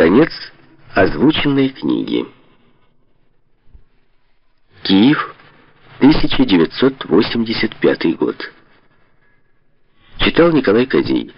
Конец озвученной книги. Киев, 1985 год. Читал Николай Козей.